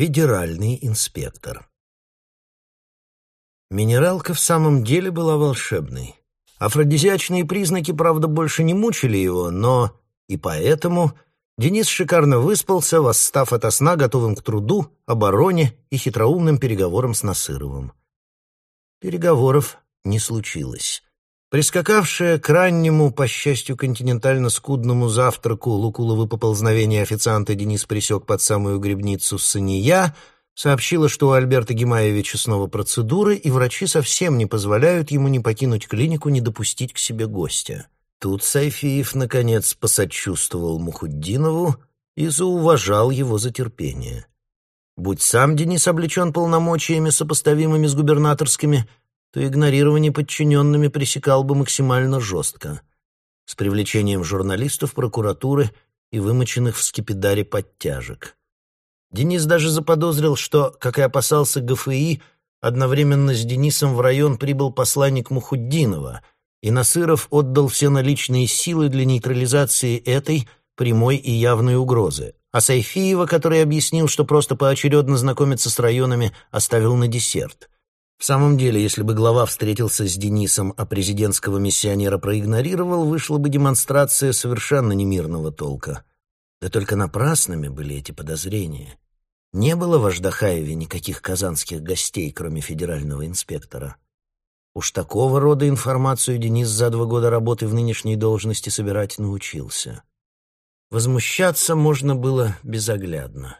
Федеральный инспектор. Минералка в самом деле была волшебной. Афродизиачные признаки, правда, больше не мучили его, но и поэтому Денис шикарно выспался, восстав ото сна, готовым к труду, обороне и хитроумным переговорам с Насыровым. Переговоров не случилось. Прискакавшая к раннему, по счастью, континентально-скудному завтраку лукуловы поползновения официанта Денис присек под самую грибницу Сания, сообщила, что у Альберта Гимаевича снова процедуры, и врачи совсем не позволяют ему не покинуть клинику, не допустить к себе гостя. Тут Сайфиев, наконец, посочувствовал Мухуддинову и зауважал его за терпение. Будь сам Денис облечен полномочиями, сопоставимыми с губернаторскими, то игнорирование подчиненными пресекал бы максимально жестко, с привлечением журналистов, прокуратуры и вымоченных в скипидаре подтяжек. Денис даже заподозрил, что, как и опасался ГФИ, одновременно с Денисом в район прибыл посланник Мухуддинова, и Насыров отдал все наличные силы для нейтрализации этой прямой и явной угрозы, а Сайфиева, который объяснил, что просто поочередно знакомиться с районами, оставил на десерт. В самом деле, если бы глава встретился с Денисом, а президентского миссионера проигнорировал, вышла бы демонстрация совершенно немирного толка. Да только напрасными были эти подозрения. Не было в Аждахаеве никаких казанских гостей, кроме федерального инспектора. Уж такого рода информацию Денис за два года работы в нынешней должности собирать научился. Возмущаться можно было безоглядно.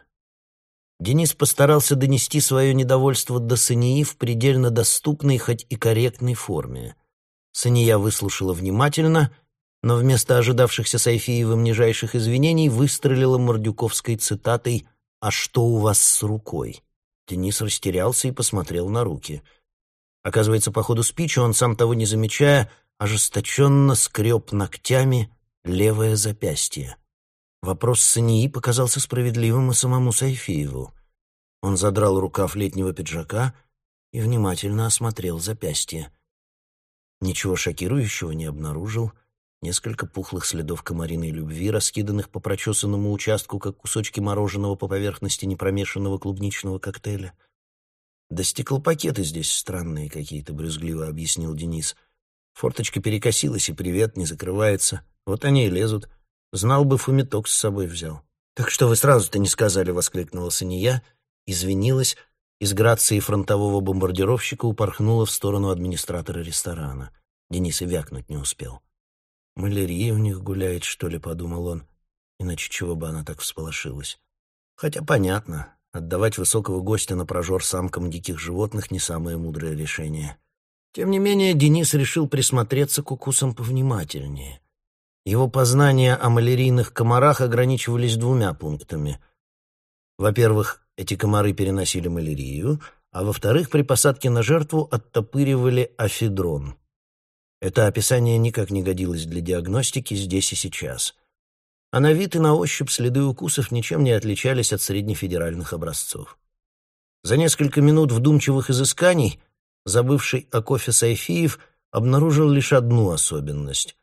Денис постарался донести свое недовольство до Сании в предельно доступной, хоть и корректной форме. Сания выслушала внимательно, но вместо ожидавшихся Сайфиевым нижайших извинений выстрелила мордюковской цитатой «А что у вас с рукой?». Денис растерялся и посмотрел на руки. Оказывается, по ходу спичи он, сам того не замечая, ожесточенно скреб ногтями левое запястье. Вопрос Сании показался справедливым и самому Сайфиеву. Он задрал рукав летнего пиджака и внимательно осмотрел запястье. Ничего шокирующего не обнаружил. Несколько пухлых следов комариной любви, раскиданных по прочесанному участку, как кусочки мороженого по поверхности непромешанного клубничного коктейля. «Да стеклопакеты здесь странные какие-то», — брюзгливо объяснил Денис. «Форточка перекосилась, и привет не закрывается. Вот они и лезут». Знал бы, фумиток с собой взял. «Так что вы сразу-то не сказали?» — воскликнула Сания, извинилась и с грацией фронтового бомбардировщика упорхнула в сторону администратора ресторана. Денис и вякнуть не успел. «Малярия у них гуляет, что ли?» — подумал он. Иначе чего бы она так всполошилась? Хотя понятно, отдавать высокого гостя на прожор самкам диких животных не самое мудрое решение. Тем не менее, Денис решил присмотреться к укусам повнимательнее. Его познания о малярийных комарах ограничивались двумя пунктами. Во-первых, эти комары переносили малярию, а во-вторых, при посадке на жертву оттопыривали афедрон. Это описание никак не годилось для диагностики здесь и сейчас. А на вид и на ощупь следы укусов ничем не отличались от среднефедеральных образцов. За несколько минут вдумчивых изысканий забывший о кофе Сайфиев обнаружил лишь одну особенность.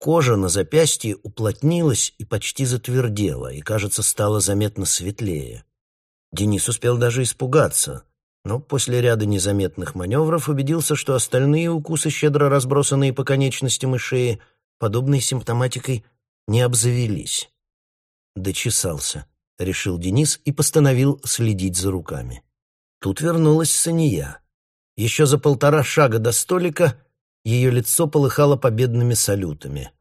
Кожа на запястье уплотнилась и почти затвердела, и, кажется, стала заметно светлее. Денис успел даже испугаться, но после ряда незаметных маневров убедился, что остальные укусы, щедро разбросанные по конечностям и шее, подобной симптоматикой не обзавелись. «Дочесался», — решил Денис и постановил следить за руками. Тут вернулась Сания. Еще за полтора шага до столика — ее лицо полыхало победными салютами,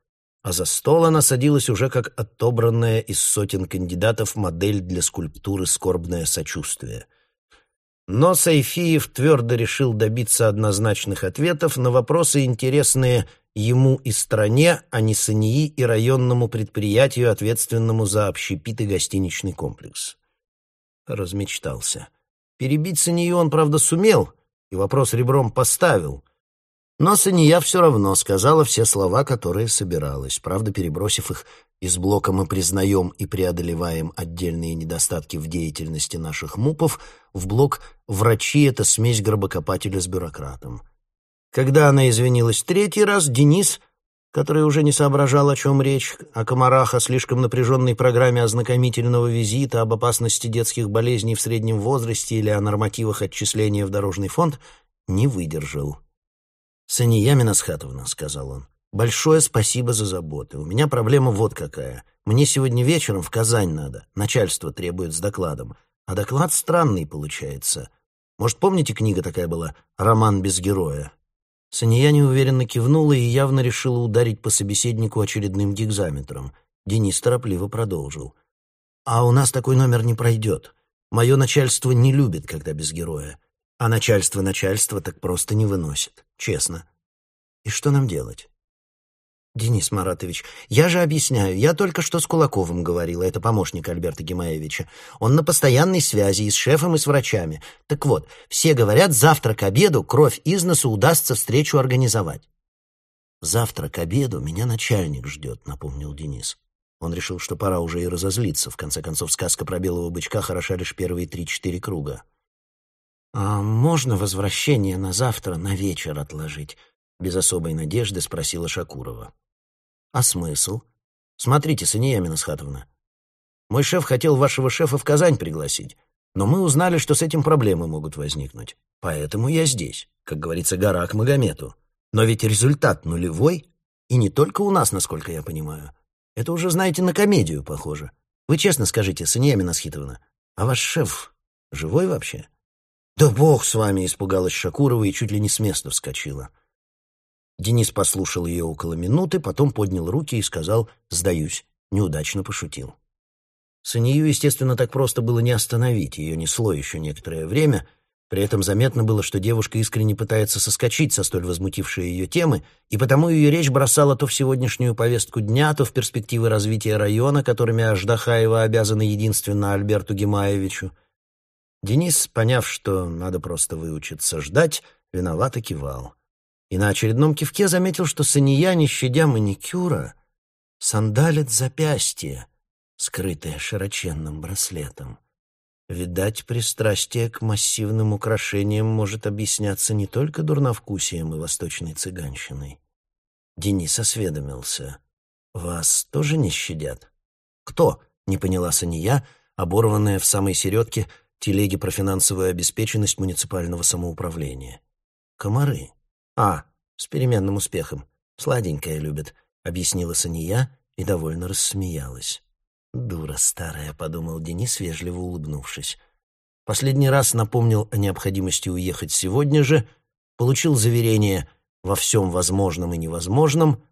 а за стол она садилась уже как отобранная из сотен кандидатов модель для скульптуры «Скорбное сочувствие». Но Сайфиев твердо решил добиться однозначных ответов на вопросы, интересные ему и стране, а не Сании и районному предприятию, ответственному за общепит и гостиничный комплекс. Размечтался. Перебить Санию он, правда, сумел, и вопрос ребром поставил, но Сания все равно сказала все слова, которые собиралась, правда, перебросив их из блока «Мы признаем и преодолеваем отдельные недостатки в деятельности наших МУПов» в блок «Врачи — это смесь гробокопателя с бюрократом». Когда она извинилась третий раз, Денис который уже не соображал, о чем речь, о комарах, о слишком напряженной программе ознакомительного визита, об опасности детских болезней в среднем возрасте или о нормативах отчисления в дорожный фонд, не выдержал. «Сания Минасхатовна», — сказал он, — «большое спасибо за заботы. У меня проблема вот какая. Мне сегодня вечером в Казань надо. Начальство требует с докладом. А доклад странный получается. Может, помните, книга такая была «Роман без героя»?» Сания неуверенно кивнула и явно решила ударить по собеседнику очередным гигзаметром. Денис торопливо продолжил. «А у нас такой номер не пройдет. Мое начальство не любит, когда без героя. А начальство начальство так просто не выносит. Честно. И что нам делать?» «Денис Маратович, я же объясняю, я только что с Кулаковым говорила, это помощник Альберта Гимаевича. Он на постоянной связи и с шефом, и с врачами. Так вот, все говорят, завтра к обеду кровь из носу удастся встречу организовать». «Завтра к обеду меня начальник ждет», — напомнил Денис. Он решил, что пора уже и разозлиться. В конце концов, сказка про белого бычка хороша лишь первые три-четыре круга. «А можно возвращение на завтра на вечер отложить?» без особой надежды спросила Шакурова. А смысл? Смотрите, Сания Минасхатовна, мой шеф хотел вашего шефа в Казань пригласить, но мы узнали, что с этим проблемы могут возникнуть. Поэтому я здесь, как говорится, гора к Магомету. Но ведь результат нулевой, и не только у нас, насколько я понимаю. Это уже, знаете, на комедию похоже. Вы честно скажите, Сания Минасхитовна, а ваш шеф живой вообще? Да бог с вами, испугалась Шакурова и чуть ли не с места вскочила. Денис послушал ее около минуты, потом поднял руки и сказал «сдаюсь», неудачно пошутил. Санию, естественно, так просто было не остановить, ее несло еще некоторое время, при этом заметно было, что девушка искренне пытается соскочить со столь возмутившей ее темы, и потому ее речь бросала то в сегодняшнюю повестку дня, то в перспективы развития района, которыми Аждахаева обязана единственно Альберту Гимаевичу. Денис, поняв, что надо просто выучиться ждать, виновато кивал и на очередном кивке заметил, что Сания, не щадя маникюра, сандалит запястье, скрытое широченным браслетом. Видать, пристрастие к массивным украшениям может объясняться не только дурновкусием и восточной цыганщиной. Денис осведомился. «Вас тоже не щадят?» «Кто?» — не поняла Сания, оборванная в самой середке телеги про финансовую обеспеченность муниципального самоуправления. «Комары». «А, с переменным успехом. Сладенькое любит», — объяснила Сания и довольно рассмеялась. «Дура старая», — подумал Денис, вежливо улыбнувшись. Последний раз напомнил о необходимости уехать сегодня же, получил заверение во всем возможном и невозможном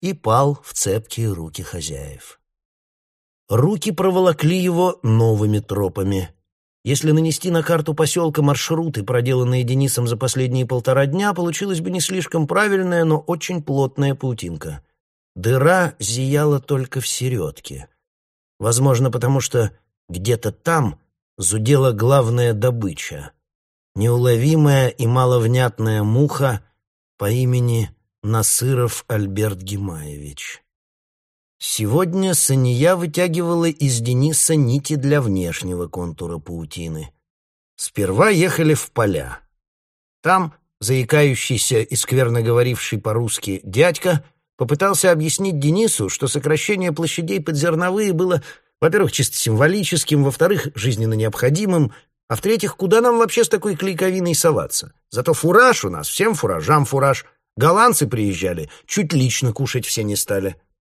и пал в цепкие руки хозяев. Руки проволокли его новыми тропами. Если нанести на карту поселка маршруты, проделанные Денисом за последние полтора дня, получилась бы не слишком правильная, но очень плотная паутинка. Дыра зияла только в середке. Возможно, потому что где-то там зудела главная добыча — неуловимая и маловнятная муха по имени Насыров Альберт Гимаевич. Сегодня Сания вытягивала из Дениса нити для внешнего контура паутины. Сперва ехали в поля. Там заикающийся и скверно говоривший по-русски дядька попытался объяснить Денису, что сокращение площадей под зерновые было, во-первых, чисто символическим, во-вторых, жизненно необходимым, а в-третьих, куда нам вообще с такой клейковиной соваться? Зато фураж у нас, всем фуражам фураж. Голландцы приезжали, чуть лично кушать все не стали.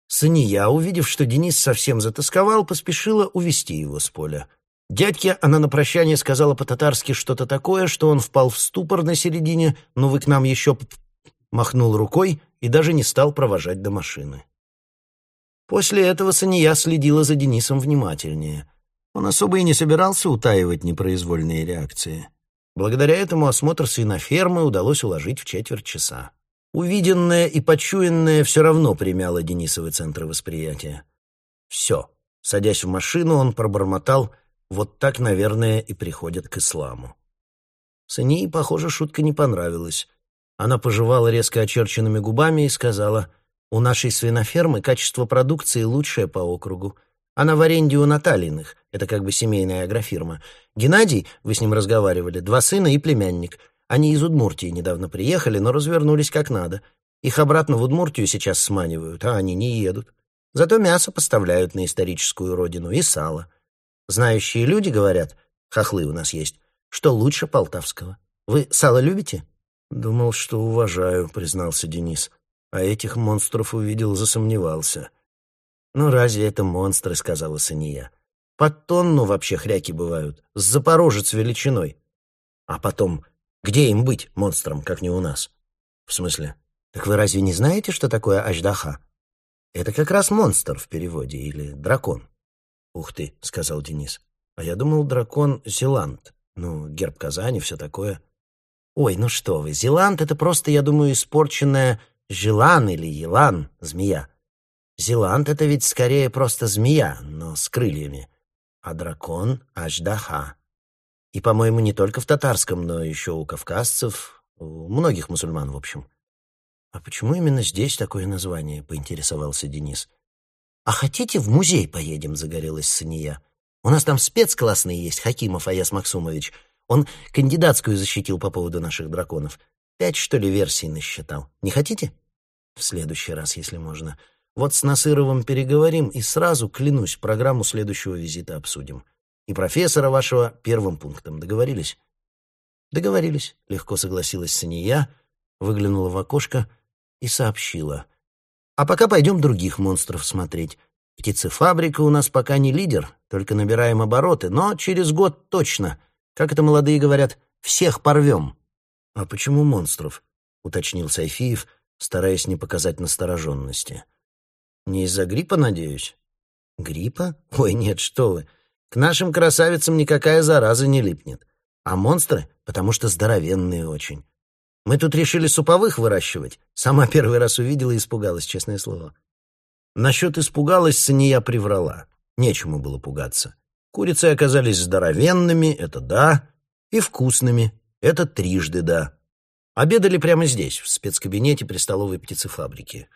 Сания, увидев, что Денис совсем затасковал, поспешила увести его с поля. Дядьке она на прощание сказала по-татарски что-то такое, что он впал в ступор на середине, но вы к нам еще махнул рукой и даже не стал провожать до машины. После этого Сания следила за Денисом внимательнее. Он особо и не собирался утаивать непроизвольные реакции. Благодаря этому осмотр свинофермы удалось уложить в четверть часа. Увиденное и почуянное все равно примяло Денисовы центры восприятия. Все. Садясь в машину, он пробормотал «Вот так, наверное, и приходят к исламу». Сании, похоже, шутка не понравилась. Она пожевала резко очерченными губами и сказала «У нашей свинофермы качество продукции лучшее по округу. Она в аренде у Натальиных, это как бы семейная агрофирма. Геннадий, вы с ним разговаривали, два сына и племянник — они из Удмуртии недавно приехали, но развернулись как надо. Их обратно в Удмуртию сейчас сманивают, а они не едут. Зато мясо поставляют на историческую родину и сало. Знающие люди говорят, хохлы у нас есть, что лучше полтавского. Вы сало любите? Думал, что уважаю, признался Денис. А этих монстров увидел, засомневался. Ну, разве это монстры, сказала Сания. Под тонну вообще хряки бывают, с запорожец величиной. А потом, где им быть, монстром, как не у нас? В смысле? Так вы разве не знаете, что такое аждаха? Это как раз монстр в переводе, или дракон. Ух ты, сказал Денис. А я думал, дракон Зеланд. Ну, герб Казани, все такое. Ой, ну что вы, Зеланд — это просто, я думаю, испорченная Желан или Елан, змея. Зеланд — это ведь скорее просто змея, но с крыльями. А дракон — Аждаха. И, по-моему, не только в татарском, но еще у кавказцев, у многих мусульман, в общем. «А почему именно здесь такое название?» — поинтересовался Денис. «А хотите, в музей поедем?» — загорелась Сания. «У нас там спец классный есть, Хакимов Аяс Максумович. Он кандидатскую защитил по поводу наших драконов. Пять, что ли, версий насчитал. Не хотите?» «В следующий раз, если можно. Вот с Насыровым переговорим и сразу, клянусь, программу следующего визита обсудим. И профессора вашего первым пунктом. Договорились?» «Договорились», — легко согласилась Сания, выглянула в окошко — и сообщила. «А пока пойдем других монстров смотреть. Птицефабрика у нас пока не лидер, только набираем обороты, но через год точно, как это молодые говорят, всех порвем». «А почему монстров?» — уточнил Сайфиев, стараясь не показать настороженности. «Не из-за гриппа, надеюсь?» «Гриппа? Ой, нет, что вы. К нашим красавицам никакая зараза не липнет. А монстры, потому что здоровенные очень. Мы тут решили суповых выращивать. Сама первый раз увидела и испугалась, честное слово. Насчет испугалась Сания приврала. Нечему было пугаться. Курицы оказались здоровенными, это да, и вкусными, это трижды да. Обедали прямо здесь, в спецкабинете при столовой птицефабрике.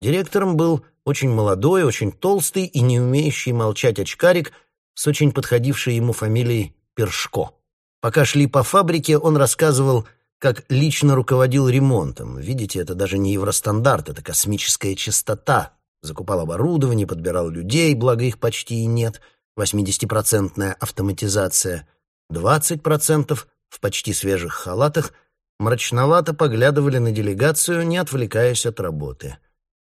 Директором был очень молодой, очень толстый и не умеющий молчать очкарик с очень подходившей ему фамилией Першко. Пока шли по фабрике, он рассказывал как лично руководил ремонтом. Видите, это даже не евростандарт, это космическая чистота. Закупал оборудование, подбирал людей, благо их почти и нет. 80-процентная автоматизация. 20% в почти свежих халатах мрачновато поглядывали на делегацию, не отвлекаясь от работы.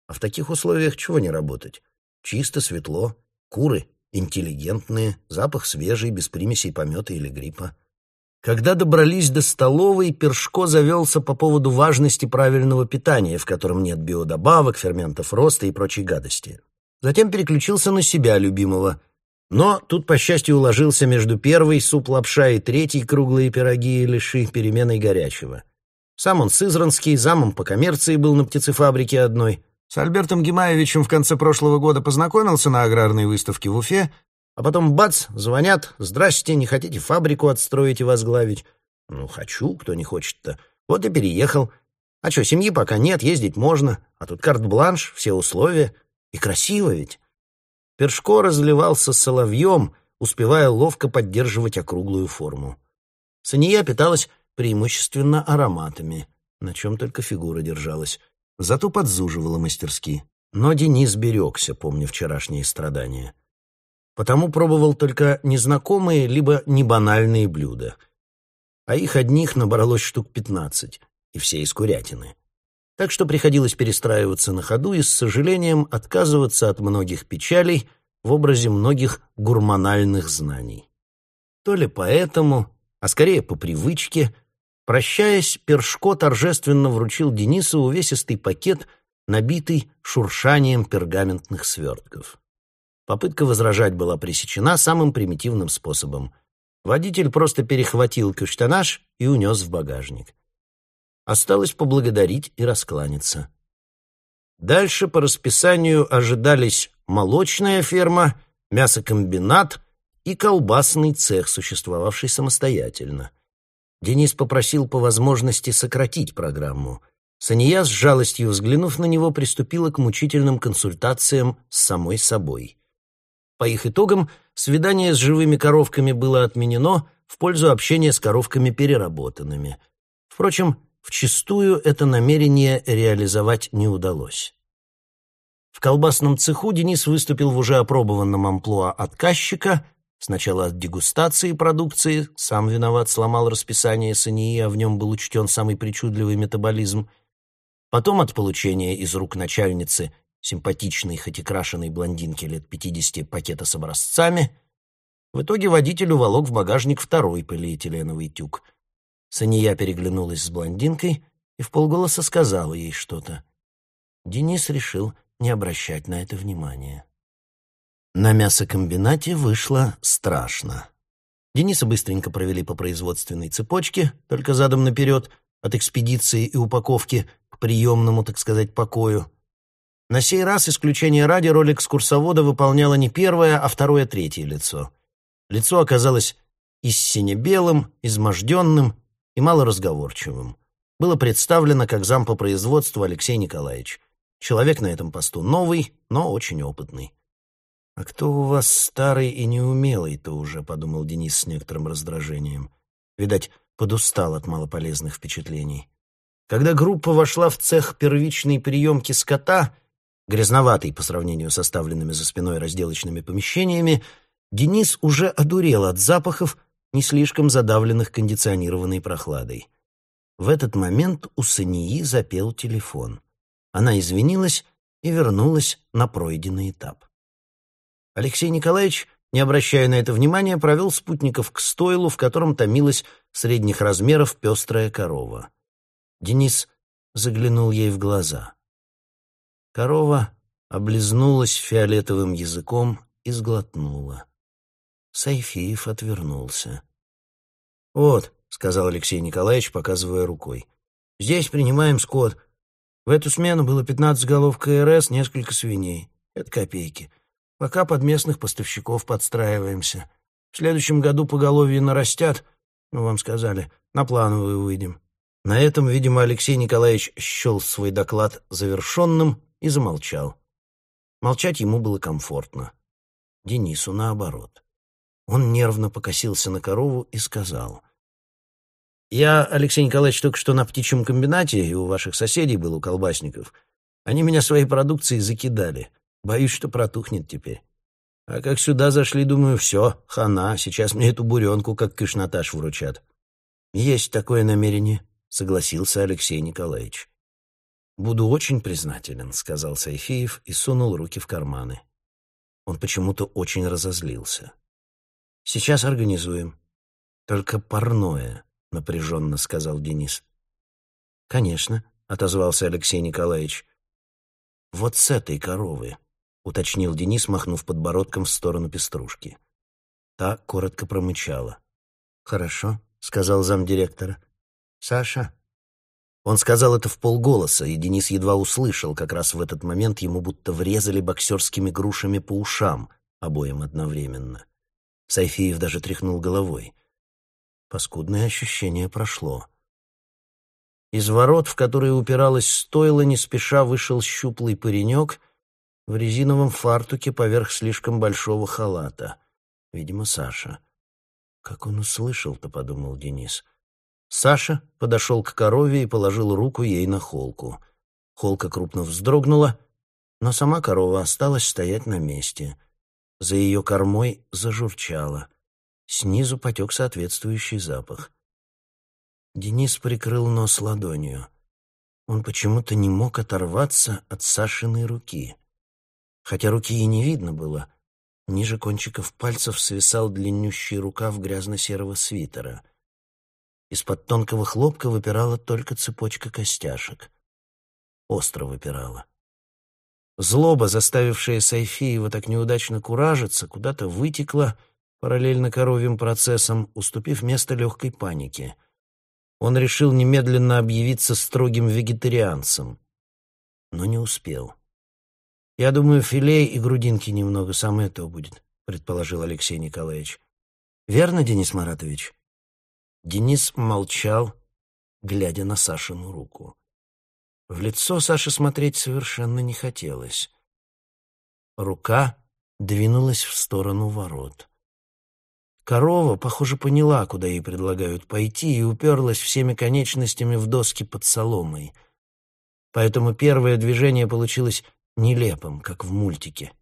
А в таких условиях чего не работать? Чисто, светло, куры интеллигентные, запах свежий, без примесей помета или гриппа. Когда добрались до столовой, Першко завелся по поводу важности правильного питания, в котором нет биодобавок, ферментов роста и прочей гадости. Затем переключился на себя любимого. Но тут, по счастью, уложился между первой суп-лапша и третьей круглые пироги и лиши переменой горячего. Сам он сызранский, замом по коммерции был на птицефабрике одной. С Альбертом Гимаевичем в конце прошлого года познакомился на аграрной выставке в Уфе, а потом бац, звонят, здрасте, не хотите фабрику отстроить и возглавить? Ну, хочу, кто не хочет-то. Вот и переехал. А что, семьи пока нет, ездить можно. А тут карт-бланш, все условия. И красиво ведь. Першко разливался соловьем, успевая ловко поддерживать округлую форму. Сания питалась преимущественно ароматами, на чем только фигура держалась. Зато подзуживала мастерски. Но Денис берегся, помня вчерашние страдания потому пробовал только незнакомые либо небанальные блюда. А их одних набралось штук пятнадцать, и все из курятины. Так что приходилось перестраиваться на ходу и с сожалением отказываться от многих печалей в образе многих гурманальных знаний. То ли поэтому, а скорее по привычке, прощаясь, Першко торжественно вручил Денису увесистый пакет, набитый шуршанием пергаментных свертков. Попытка возражать была пресечена самым примитивным способом. Водитель просто перехватил каштанаж и унес в багажник. Осталось поблагодарить и раскланяться. Дальше по расписанию ожидались молочная ферма, мясокомбинат и колбасный цех, существовавший самостоятельно. Денис попросил по возможности сократить программу. Сания, с жалостью взглянув на него, приступила к мучительным консультациям с самой собой. По их итогам свидание с живыми коровками было отменено в пользу общения с коровками переработанными. Впрочем, вчистую это намерение реализовать не удалось. В колбасном цеху Денис выступил в уже опробованном амплуа отказчика, сначала от дегустации продукции, сам виноват, сломал расписание СНИ, а в нем был учтен самый причудливый метаболизм, потом от получения из рук начальницы симпатичной, хоть и крашеной блондинки лет пятидесяти пакета с образцами. В итоге водитель уволок в багажник второй полиэтиленовый тюк. Сания переглянулась с блондинкой и в полголоса сказала ей что-то. Денис решил не обращать на это внимания. На мясокомбинате вышло страшно. Дениса быстренько провели по производственной цепочке, только задом наперед, от экспедиции и упаковки к приемному, так сказать, покою. На сей раз исключение ради роль экскурсовода выполняло не первое, а второе, третье лицо. Лицо оказалось истинно белым, изможденным и малоразговорчивым. Было представлено как зам по производству Алексей Николаевич. Человек на этом посту новый, но очень опытный. «А кто у вас старый и неумелый-то уже?» — подумал Денис с некоторым раздражением. Видать, подустал от малополезных впечатлений. Когда группа вошла в цех первичной приемки скота, грязноватый по сравнению с оставленными за спиной разделочными помещениями, Денис уже одурел от запахов, не слишком задавленных кондиционированной прохладой. В этот момент у Сании запел телефон. Она извинилась и вернулась на пройденный этап. Алексей Николаевич, не обращая на это внимания, провел спутников к стойлу, в котором томилась средних размеров пестрая корова. Денис заглянул ей в глаза. Корова облизнулась фиолетовым языком и сглотнула. Сайфиев отвернулся. «Вот», — сказал Алексей Николаевич, показывая рукой, — «здесь принимаем скот. В эту смену было 15 голов КРС, несколько свиней. Это копейки. Пока под местных поставщиков подстраиваемся. В следующем году поголовье нарастят, мы вам сказали, на плановую выйдем. На этом, видимо, Алексей Николаевич счел свой доклад завершенным и замолчал. Молчать ему было комфортно. Денису наоборот. Он нервно покосился на корову и сказал. Я, Алексей Николаевич, только что на птичьем комбинате, и у ваших соседей был, у колбасников. Они меня своей продукцией закидали. Боюсь, что протухнет теперь. А как сюда зашли, думаю, все, хана, сейчас мне эту буренку как кышнаташ вручат. Есть такое намерение, согласился Алексей Николаевич. «Буду очень признателен», — сказал Сайфеев и сунул руки в карманы. Он почему-то очень разозлился. «Сейчас организуем. Только парное. — напряженно сказал Денис. «Конечно», — отозвался Алексей Николаевич. «Вот с этой коровы», — уточнил Денис, махнув подбородком в сторону пеструшки. Та коротко промычала. «Хорошо», — сказал замдиректора. «Саша?» Он сказал это в полголоса, и Денис едва услышал, как раз в этот момент ему будто врезали боксерскими грушами по ушам, обоим одновременно. Сайфиев даже тряхнул головой. Паскудное ощущение прошло. Из ворот, в которые упиралась стойла, не спеша вышел щуплый паренек в резиновом фартуке поверх слишком большого халата. Видимо, Саша. «Как он услышал-то?» — подумал Денис. Саша подошел к корове и положил руку ей на холку. Холка крупно вздрогнула, но сама корова осталась стоять на месте. За ее кормой зажурчала — Снизу потек соответствующий запах. Денис прикрыл нос ладонью. Он почему-то не мог оторваться от Сашиной руки. Хотя руки и не видно было. Ниже кончиков пальцев свисал длиннющий рукав грязно-серого свитера. Из-под тонкого хлопка выпирала только цепочка костяшек. Остро выпирала. Злоба, заставившая Сайфиева так неудачно куражиться, куда-то вытекла параллельно коровьим процессам, уступив место легкой панике. Он решил немедленно объявиться строгим вегетарианцем, но не успел. «Я думаю, филе и грудинки немного, самое то будет», — предположил Алексей Николаевич. «Верно, Денис Маратович?» Денис молчал, глядя на Сашину руку. В лицо Саше смотреть совершенно не хотелось. Рука двинулась в сторону ворот. Корова, похоже, поняла, куда ей предлагают пойти, и уперлась всеми конечностями в доски под соломой. Поэтому первое движение получилось нелепым, как в мультике.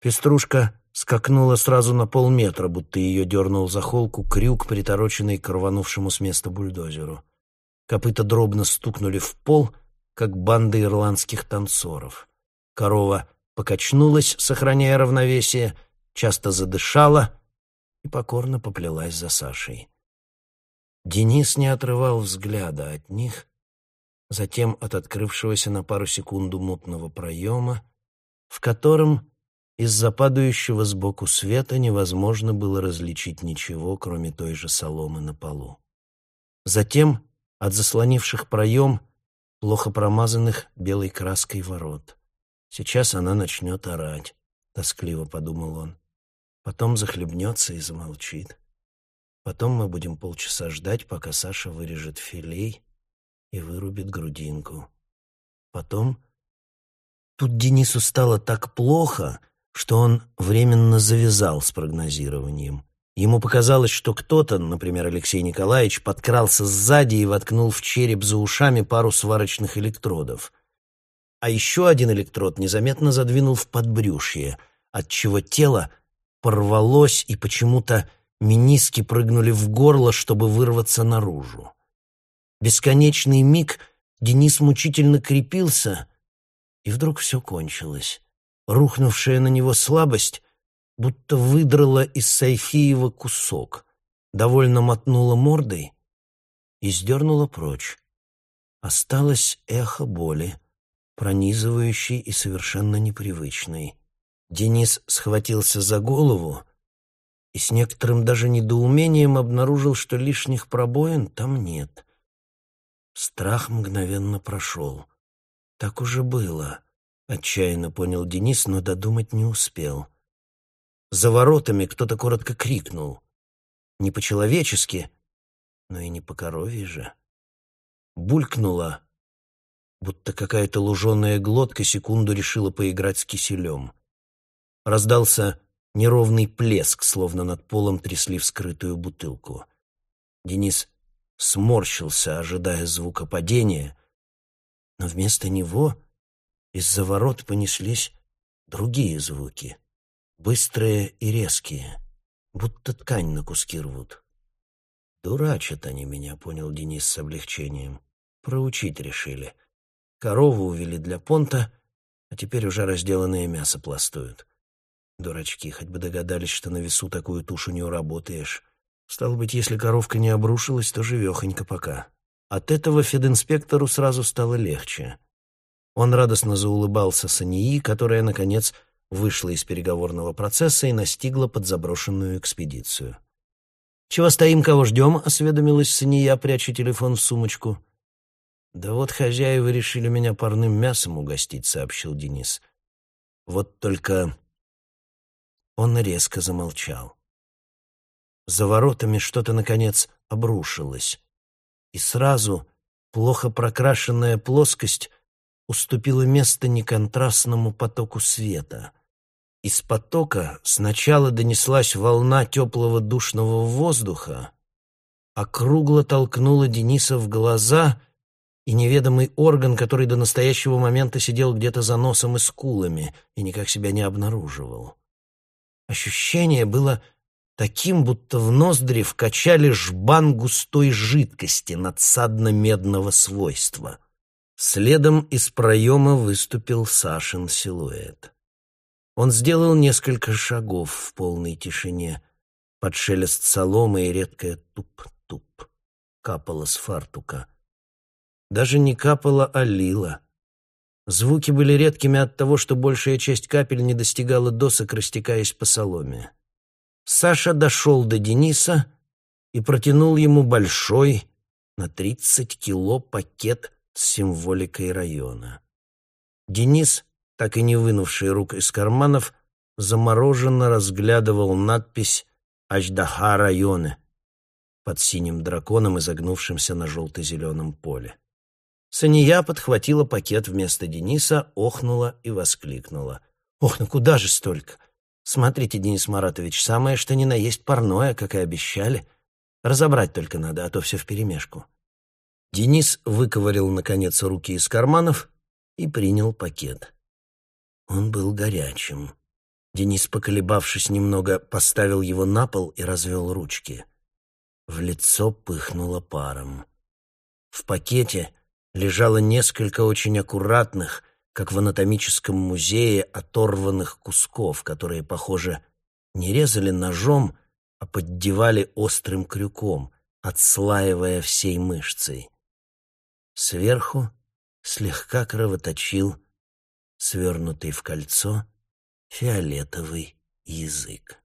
Пеструшка скакнула сразу на полметра, будто ее дернул за холку крюк, притороченный к рванувшему с места бульдозеру. Копыта дробно стукнули в пол, как банда ирландских танцоров. Корова покачнулась, сохраняя равновесие, часто задышала — и покорно поплелась за Сашей. Денис не отрывал взгляда от них, затем от открывшегося на пару секунду мутного проема, в котором из-за падающего сбоку света невозможно было различить ничего, кроме той же соломы на полу. Затем от заслонивших проем, плохо промазанных белой краской ворот. Сейчас она начнет орать, — тоскливо подумал он. Потом захлебнется и замолчит. Потом мы будем полчаса ждать, пока Саша вырежет филей и вырубит грудинку. Потом... Тут Денису стало так плохо, что он временно завязал с прогнозированием. Ему показалось, что кто-то, например, Алексей Николаевич, подкрался сзади и воткнул в череп за ушами пару сварочных электродов. А еще один электрод незаметно задвинул в подбрюшье, отчего тело порвалось, и почему-то миниски прыгнули в горло, чтобы вырваться наружу. Бесконечный миг Денис мучительно крепился, и вдруг все кончилось. Рухнувшая на него слабость будто выдрала из Сайфиева кусок, довольно мотнула мордой и сдернула прочь. Осталось эхо боли, пронизывающей и совершенно непривычной. Денис схватился за голову и с некоторым даже недоумением обнаружил, что лишних пробоин там нет. Страх мгновенно прошел. Так уже было, отчаянно понял Денис, но додумать не успел. За воротами кто-то коротко крикнул. Не по-человечески, но и не по коровье же. Булькнула, будто какая-то луженая глотка секунду решила поиграть с киселем. Раздался неровный плеск, словно над полом трясли вскрытую бутылку. Денис сморщился, ожидая звука падения, но вместо него из-за ворот понеслись другие звуки, быстрые и резкие, будто ткань на куски рвут. «Дурачат они меня», — понял Денис с облегчением. «Проучить решили. Корову увели для понта, а теперь уже разделанное мясо пластуют. Дурачки, хоть бы догадались, что на весу такую тушу не уработаешь. Стало быть, если коровка не обрушилась, то живехонько пока. От этого фединспектору сразу стало легче. Он радостно заулыбался Сании, которая, наконец, вышла из переговорного процесса и настигла подзаброшенную экспедицию. «Чего стоим, кого ждем?» — осведомилась Сания, пряча телефон в сумочку. «Да вот хозяева решили меня парным мясом угостить», — сообщил Денис. «Вот только он резко замолчал. За воротами что-то, наконец, обрушилось. И сразу плохо прокрашенная плоскость уступила место неконтрастному потоку света. Из потока сначала донеслась волна теплого душного воздуха, а кругло толкнула Дениса в глаза — и неведомый орган, который до настоящего момента сидел где-то за носом и скулами и никак себя не обнаруживал. Ощущение было таким, будто в ноздри вкачали жбан густой жидкости надсадно-медного свойства. Следом из проема выступил Сашин силуэт. Он сделал несколько шагов в полной тишине, под шелест соломы и редкое туп-туп. Капало с фартука. Даже не капало, а лило — Звуки были редкими от того, что большая часть капель не достигала досок, растекаясь по соломе. Саша дошел до Дениса и протянул ему большой на тридцать кило пакет с символикой района. Денис, так и не вынувший рук из карманов, замороженно разглядывал надпись «Аждаха районы» под синим драконом, изогнувшимся на желто-зеленом поле. Сания подхватила пакет вместо Дениса, охнула и воскликнула. «Ох, ну куда же столько? Смотрите, Денис Маратович, самое что ни на есть парное, как и обещали. Разобрать только надо, а то все вперемешку. Денис выковырял, наконец, руки из карманов и принял пакет. Он был горячим. Денис, поколебавшись немного, поставил его на пол и развел ручки. В лицо пыхнуло паром. В пакете лежало несколько очень аккуратных, как в анатомическом музее, оторванных кусков, которые, похоже, не резали ножом, а поддевали острым крюком, отслаивая всей мышцей. Сверху слегка кровоточил, свернутый в кольцо, фиолетовый язык.